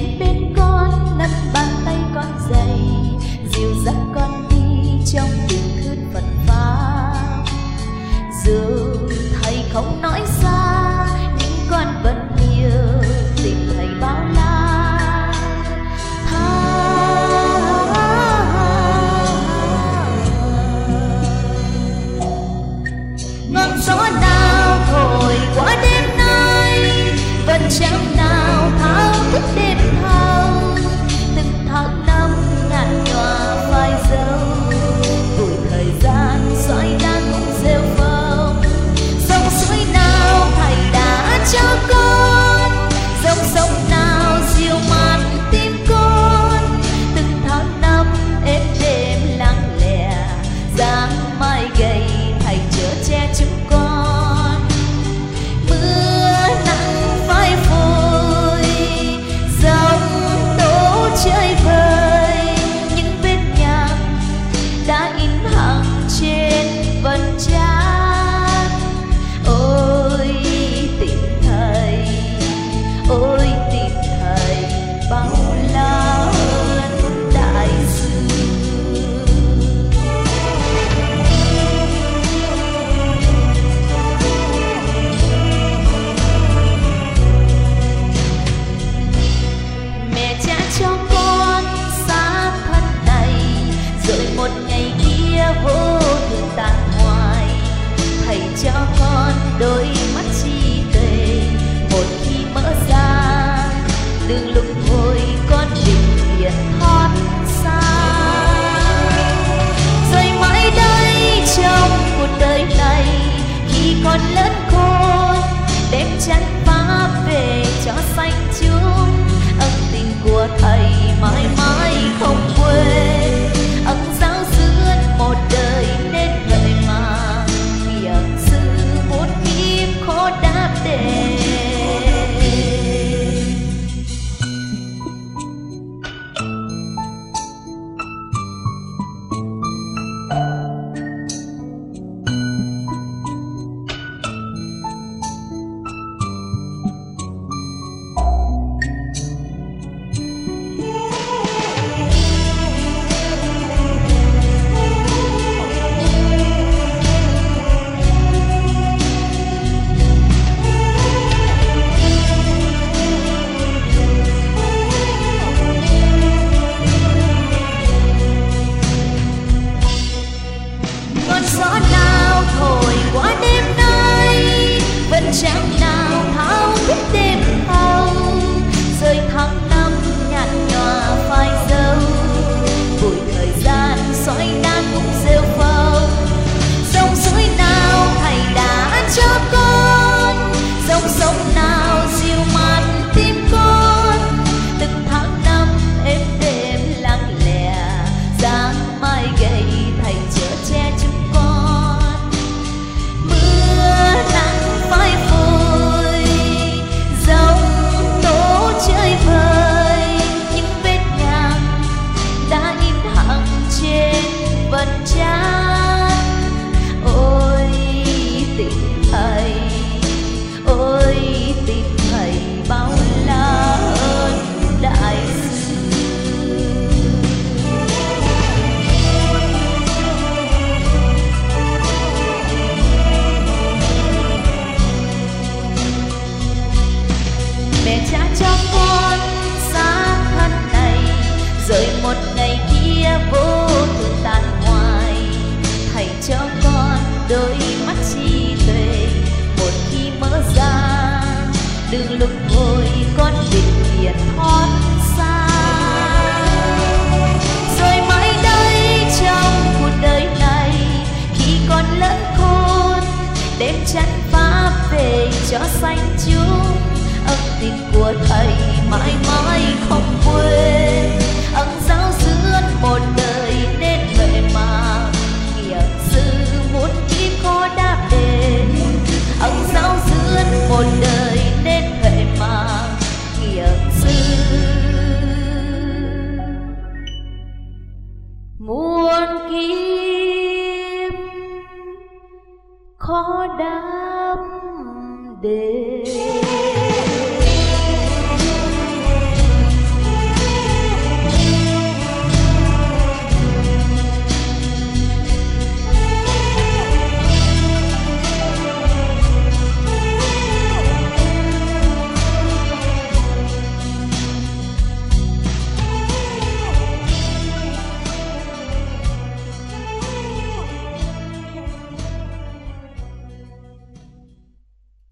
đến bên con nắm bàn tay con dày dìu dắt con đi trong tình thương phật pháp dù thầy không nói xa nhưng con vẫn yêu tình thầy bao la. À, ngọn gió lùng hồi con đình điện thoát xa. Rồi mãi đây trong cuộc đời này, khi con lớn khôn, đêm trắng đừng lục vội con định liền hót xa. Rồi mãi đây trong cuộc đời này, khi con lớn khôn đêm chắn phá về cho xanh. đám đề